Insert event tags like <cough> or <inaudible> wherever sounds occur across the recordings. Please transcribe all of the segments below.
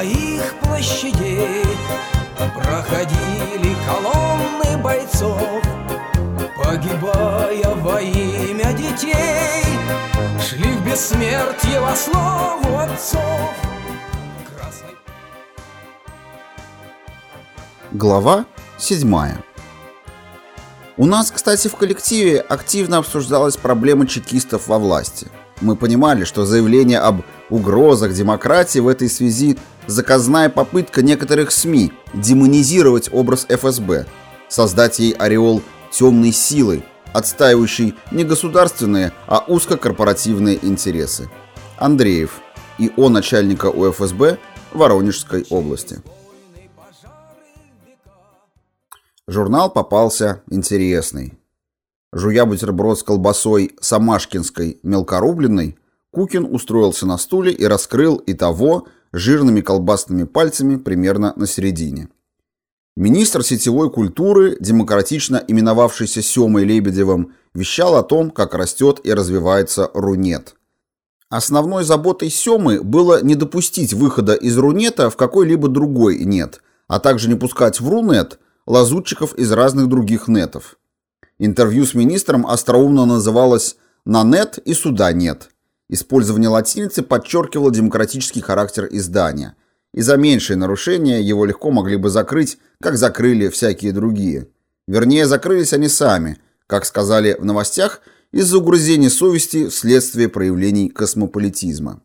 твоих площадей Проходили колонны бойцов Погибая во имя детей Шли в бессмертие во слову отцов Красный... Глава 7. У нас, кстати, в коллективе активно обсуждалась проблема чекистов во власти. Мы понимали, что заявление об угрозах демократии в этой связи заказная попытка некоторых СМИ демонизировать образ ФСБ, создать ей ореол темной силы, отстаивающей не государственные, а узкокорпоративные интересы. Андреев, и он начальника УФСБ Воронежской области. Журнал попался интересный. Жуя бутерброд с колбасой самашкинской мелкорубленной, Кукин устроился на стуле и раскрыл и того жирными колбасными пальцами примерно на середине. Министр сетевой культуры, демократично именовавшийся Семой Лебедевым, вещал о том, как растет и развивается Рунет. Основной заботой Семы было не допустить выхода из Рунета в какой-либо другой нет, а также не пускать в Рунет лазутчиков из разных других нетов. Интервью с министром остроумно называлось «На нет и суда нет». Использование латиницы подчеркивало демократический характер издания, и за меньшие нарушения его легко могли бы закрыть, как закрыли всякие другие. Вернее, закрылись они сами, как сказали в новостях, из-за угрызений совести вследствие проявлений космополитизма.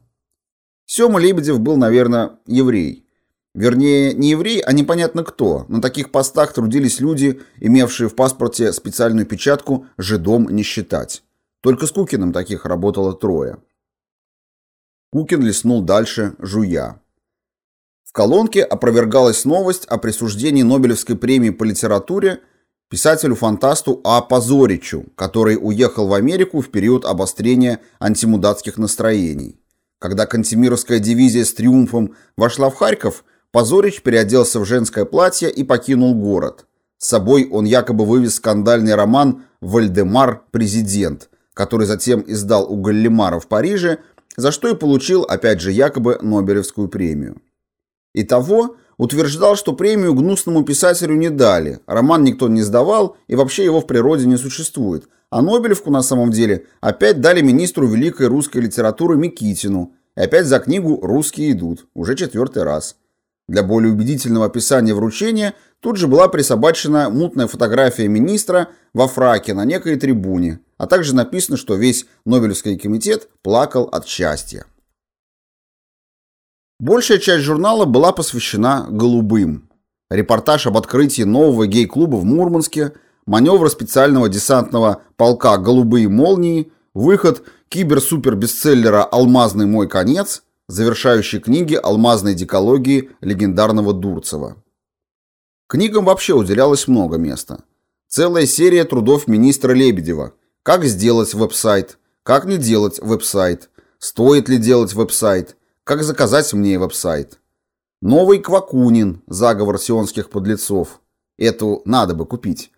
Сема Лебедев был, наверное, еврей. Вернее, не еврей, а непонятно кто. На таких постах трудились люди, имевшие в паспорте специальную печатку «жидом не считать». Только с Кукиным таких работало трое. Кукин листнул дальше, жуя. В колонке опровергалась новость о присуждении Нобелевской премии по литературе писателю-фантасту А. Позоричу, который уехал в Америку в период обострения антимудатских настроений. Когда Кантемировская дивизия с триумфом вошла в Харьков – Позорич переоделся в женское платье и покинул город. С собой он якобы вывез скандальный роман «Вальдемар. Президент», который затем издал у Галлимара в Париже, за что и получил, опять же, якобы Нобелевскую премию. Итого, утверждал, что премию гнусному писателю не дали, роман никто не сдавал и вообще его в природе не существует, а Нобелевку на самом деле опять дали министру великой русской литературы Микитину, и опять за книгу «Русские идут», уже четвертый раз. Для более убедительного описания вручения тут же была присобачена мутная фотография министра во фраке на некой трибуне, а также написано, что весь Нобелевский комитет плакал от счастья. Большая часть журнала была посвящена «голубым». Репортаж об открытии нового гей-клуба в Мурманске, маневр специального десантного полка «Голубые молнии», выход кибер-супер-бестселлера «Алмазный мой конец», завершающей книги алмазной дикологии легендарного Дурцева. Книгам вообще уделялось много места. Целая серия трудов министра Лебедева. Как сделать веб-сайт, как не делать веб-сайт, стоит ли делать веб-сайт, как заказать мне веб-сайт. Новый Квакунин, заговор сионских подлецов. Эту надо бы купить.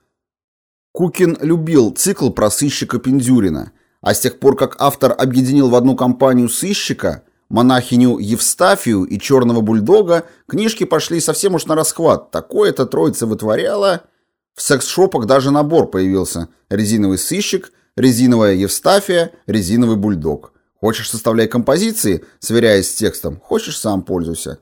Кукин любил цикл про сыщика Пиндюрина, а с тех пор, как автор объединил в одну компанию сыщика, монахиню Евстафию и черного бульдога книжки пошли совсем уж на расхват. Такое эта троица вытворяла. В секс-шопах даже набор появился. Резиновый сыщик, резиновая Евстафия, резиновый бульдог. Хочешь, составляй композиции, сверяясь с текстом. Хочешь, сам пользуйся.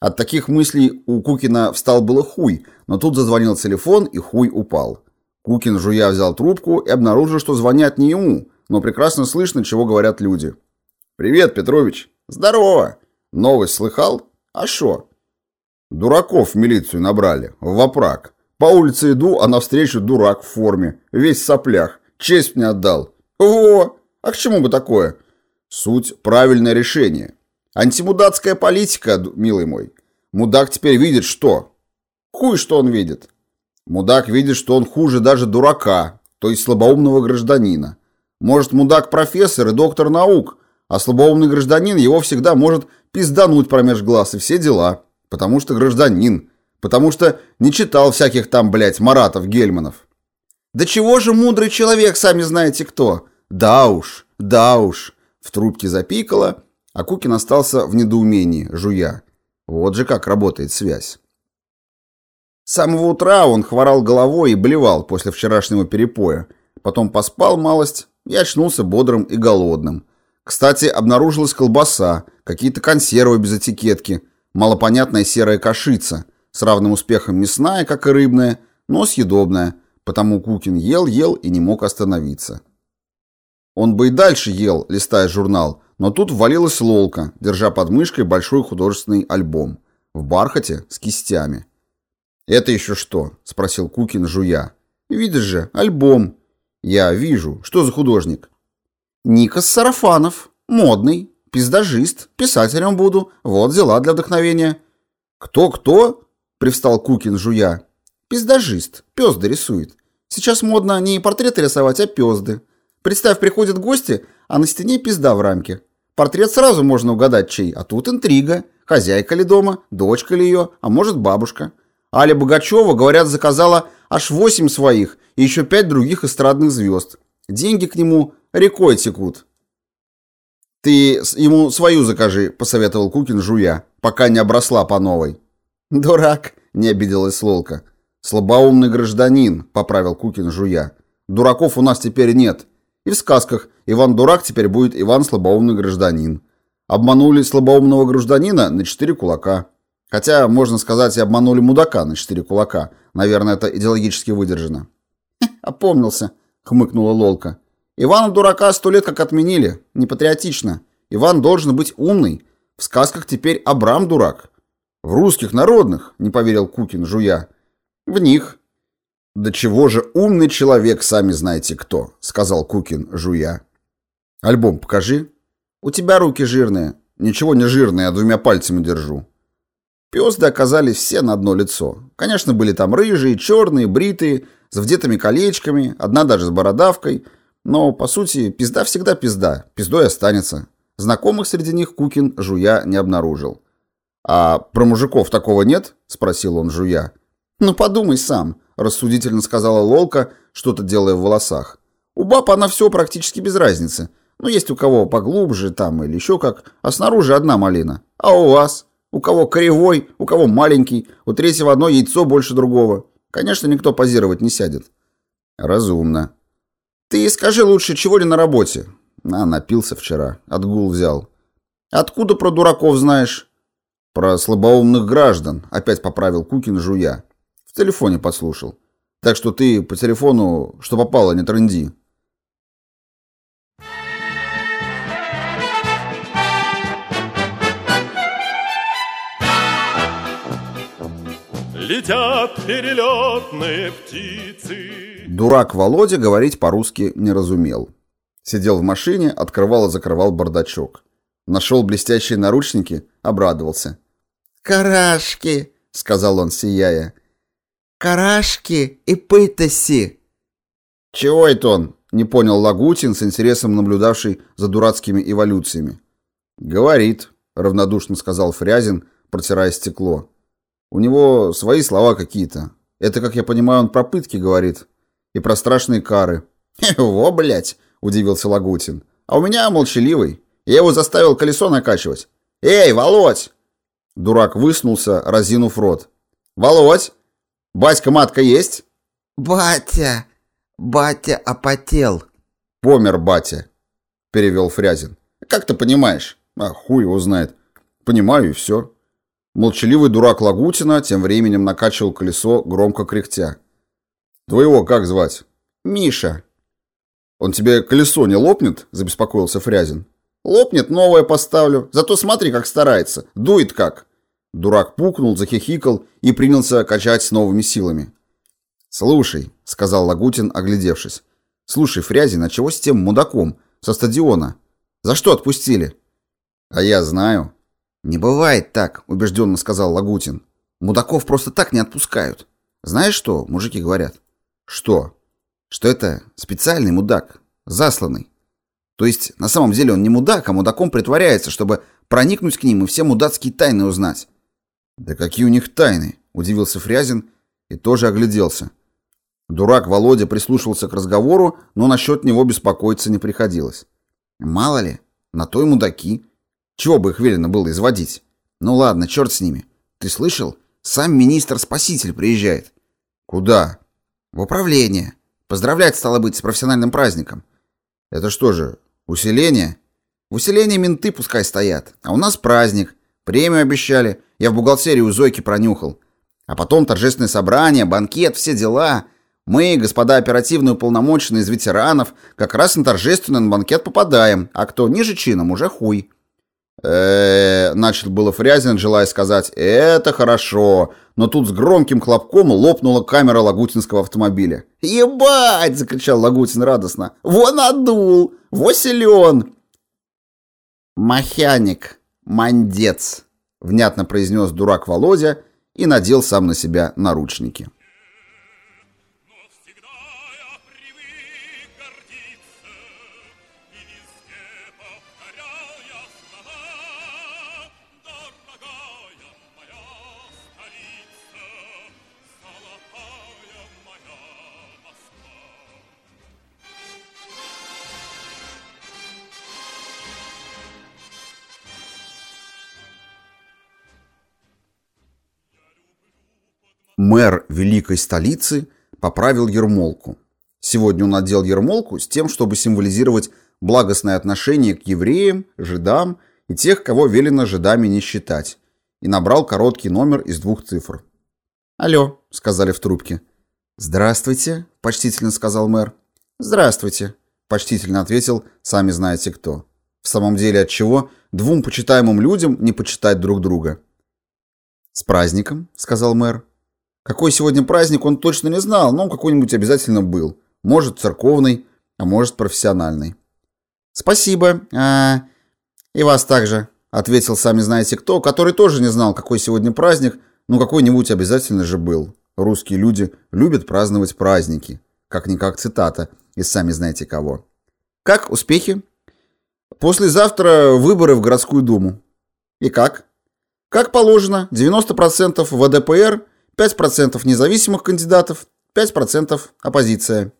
От таких мыслей у Кукина встал было хуй, но тут зазвонил телефон, и хуй упал. Кукин, жуя, взял трубку и обнаружил, что звонят не ему, но прекрасно слышно, чего говорят люди. «Привет, Петрович!» «Здорово!» «Новость слыхал? А шо?» «Дураков в милицию набрали, в вопрак. По улице иду, а навстречу дурак в форме, весь в соплях. Честь мне отдал». «О! А к чему бы такое?» «Суть – правильное решение. Антимудацкая политика, милый мой. Мудак теперь видит что?» «Хуй, что он видит?» «Мудак видит, что он хуже даже дурака, то есть слабоумного гражданина. Может, мудак профессор и доктор наук, а слабоумный гражданин его всегда может пиздануть промеж глаз и все дела. Потому что гражданин. Потому что не читал всяких там, блядь, Маратов, Гельманов. Да чего же мудрый человек, сами знаете кто? Да уж, да уж. В трубке запикало, а Кукин остался в недоумении, жуя. Вот же как работает связь. С самого утра он хворал головой и блевал после вчерашнего перепоя. Потом поспал малость и очнулся бодрым и голодным. Кстати, обнаружилась колбаса, какие-то консервы без этикетки, малопонятная серая кашица, с равным успехом мясная, как и рыбная, но съедобная, потому Кукин ел, ел и не мог остановиться. Он бы и дальше ел, листая журнал, но тут ввалилась Лолка, держа под мышкой большой художественный альбом. В бархате с кистями. «Это еще что?» — спросил Кукин, жуя. «Видишь же, альбом». «Я вижу. Что за художник?» «Никас Сарафанов. Модный. Пиздажист. Писателем буду. Вот дела для вдохновения». «Кто-кто?» — привстал Кукин, жуя. «Пиздажист. Пезды рисует. Сейчас модно не портреты рисовать, а пезды. Представь, приходят гости, а на стене пизда в рамке. Портрет сразу можно угадать чей, а тут интрига. Хозяйка ли дома, дочка ли ее, а может бабушка. Аля Богачева, говорят, заказала аж восемь своих и еще пять других эстрадных звезд. Деньги к нему рекой текут. «Ты ему свою закажи», — посоветовал Кукин, жуя, пока не обросла по новой. «Дурак», — не обиделась Лолка. «Слабоумный гражданин», — поправил Кукин, жуя. «Дураков у нас теперь нет. И в сказках Иван Дурак теперь будет Иван Слабоумный гражданин. Обманули слабоумного гражданина на четыре кулака. Хотя, можно сказать, и обманули мудака на четыре кулака. Наверное, это идеологически выдержано. «Опомнился», — хмыкнула Лолка. «Ивана Дурака сто лет как отменили. Непатриотично. Иван должен быть умный. В сказках теперь Абрам дурак». «В русских народных», — не поверил Кукин, жуя. «В них». «Да чего же умный человек, сами знаете кто», — сказал Кукин, жуя. «Альбом покажи». «У тебя руки жирные». «Ничего не жирные, а двумя пальцами держу». Пёсды оказались все на одно лицо. Конечно, были там рыжие, черные, бритые, с вдетыми колечками, одна даже с бородавкой. Но, по сути, пизда всегда пизда, пиздой останется. Знакомых среди них Кукин, жуя, не обнаружил. «А про мужиков такого нет?» — спросил он, жуя. «Ну, подумай сам», — рассудительно сказала Лолка, что-то делая в волосах. «У баб она все практически без разницы. Ну, есть у кого поглубже там или еще как, а снаружи одна малина. А у вас?» У кого кривой, у кого маленький, у третьего одно яйцо больше другого. Конечно, никто позировать не сядет. Разумно. Ты скажи лучше, чего ли на работе? А, напился вчера. Отгул взял. Откуда про дураков знаешь? Про слабоумных граждан, опять поправил Кукин, жуя. В телефоне послушал. Так что ты по телефону, что попало, не тренди. Летят перелетные птицы. Дурак Володя говорить по-русски не разумел. Сидел в машине, открывал и закрывал бардачок. Нашел блестящие наручники, обрадовался. «Карашки!» — сказал он, сияя. «Карашки и пытоси!» «Чего это он?» — не понял Лагутин, с интересом наблюдавший за дурацкими эволюциями. «Говорит», — равнодушно сказал Фрязин, протирая стекло. У него свои слова какие-то. Это, как я понимаю, он про пытки говорит. И про страшные кары. «Во, блядь!» – удивился Лагутин. «А у меня молчаливый. Я его заставил колесо накачивать. Эй, Володь!» Дурак высунулся, разинув рот. «Володь! Батька-матка есть?» «Батя! Батя опотел!» «Помер батя!» – перевел Фрязин. «Как ты понимаешь?» «А хуй его знает. Понимаю и все». Молчаливый дурак Лагутина тем временем накачивал колесо, громко кряхтя. «Твоего как звать?» «Миша». «Он тебе колесо не лопнет?» – забеспокоился Фрязин. «Лопнет, новое поставлю. Зато смотри, как старается. Дует как». Дурак пукнул, захихикал и принялся качать с новыми силами. «Слушай», — сказал Лагутин, оглядевшись. «Слушай, Фрязин, а чего с тем мудаком? Со стадиона? За что отпустили?» «А я знаю», «Не бывает так», — убежденно сказал Лагутин. «Мудаков просто так не отпускают. Знаешь что, мужики говорят?» «Что?» «Что это специальный мудак, засланный. То есть, на самом деле он не мудак, а мудаком притворяется, чтобы проникнуть к ним и все мудацкие тайны узнать». «Да какие у них тайны?» — удивился Фрязин и тоже огляделся. Дурак Володя прислушивался к разговору, но насчет него беспокоиться не приходилось. «Мало ли, На то и мудаки. Чего бы их велено было изводить? Ну ладно, черт с ними. Ты слышал? Сам министр-спаситель приезжает. Куда? В управление. Поздравлять, стало быть, с профессиональным праздником. Это что же, усиление? В усилении менты пускай стоят. А у нас праздник. Премию обещали. Я в бухгалтерии у Зойки пронюхал. А потом торжественное собрание, банкет, все дела. Мы, господа оперативные уполномоченные из ветеранов, как раз на торжественный банкет попадаем, а кто ниже чином, уже хуй. Э начал было Фрязин, желая сказать «это хорошо», но тут с громким хлопком лопнула камера лагутинского автомобиля. «Ебать!» — закричал Лагутин радостно. «Вон отдул! Во силен!» «Махяник, мандец!» — внятно произнес дурак Володя и надел сам на себя наручники. Мэр великой столицы поправил ермолку. Сегодня он надел ермолку с тем, чтобы символизировать благостное отношение к евреям, жидам и тех, кого велено жидами не считать, и набрал короткий номер из двух цифр. «Алло», — сказали в трубке. «Здравствуйте», — почтительно сказал мэр. «Здравствуйте», — почтительно ответил «сами знаете кто». В самом деле от чего двум почитаемым людям не почитать друг друга? «С праздником», — сказал мэр. Какой сегодня праздник, он точно не знал, но какой-нибудь обязательно был. Может, церковный, а может, профессиональный. «Спасибо. А, и вас также», — ответил сами знаете кто, который тоже не знал, какой сегодня праздник, но какой-нибудь обязательно же был. Русские люди любят праздновать праздники. Как-никак цитата из сами знаете кого. «Как успехи?» «Послезавтра выборы в городскую думу». «И как?» «Как положено, 90% ВДПР 5% независимых кандидатов, 5% оппозиция.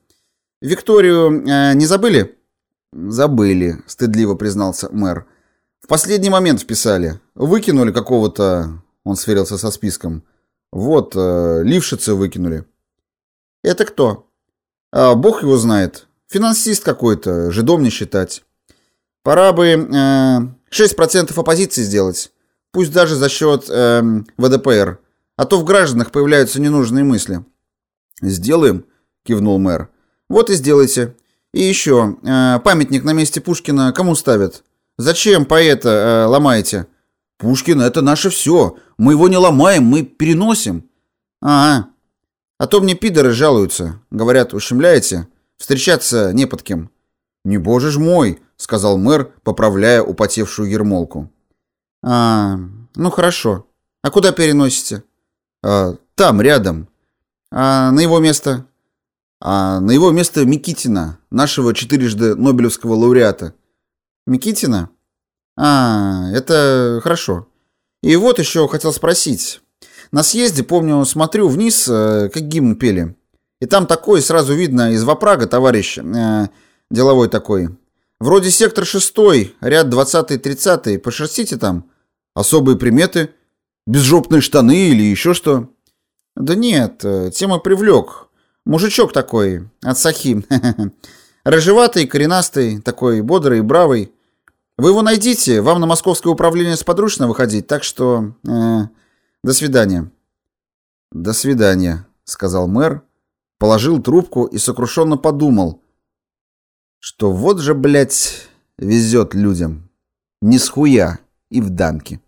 Викторию э, не забыли? Забыли, стыдливо признался мэр. В последний момент вписали. Выкинули какого-то, он сверился со списком. Вот, э, Лившица выкинули. Это кто? А, бог его знает. Финансист какой-то, жидом не считать. Пора бы э, 6% оппозиции сделать. Пусть даже за счет э, ВДПР а то в гражданах появляются ненужные мысли. «Сделаем», — кивнул мэр. «Вот и сделайте. И еще, э, памятник на месте Пушкина кому ставят? Зачем поэта э, ломаете?» «Пушкин — это наше все. Мы его не ломаем, мы переносим». «Ага. А то мне пидоры жалуются. Говорят, ущемляете? Встречаться не под кем». «Не боже ж мой», — сказал мэр, поправляя употевшую ермолку. «А, ну хорошо. А куда переносите?» А, там, рядом. А на его место? А на его место Микитина, нашего четырежды Нобелевского лауреата. Микитина? А, это хорошо. И вот еще хотел спросить. На съезде, помню, смотрю вниз, э, как гимн пели. И там такой, сразу видно, из Вапрага, товарищ, э, деловой такой. Вроде сектор шестой, ряд двадцатый, тридцатый, пошерстите там. Особые приметы – Безжопные штаны или еще что? Да нет, э, тема привлек. Мужичок такой, от Сахи. <laughs> Рыжеватый, коренастый, такой бодрый, бравый. Вы его найдите, вам на московское управление сподручно выходить, так что... Э, до свидания. До свидания, сказал мэр, положил трубку и сокрушенно подумал, что вот же, блядь, везет людям. Не с хуя и в дамки.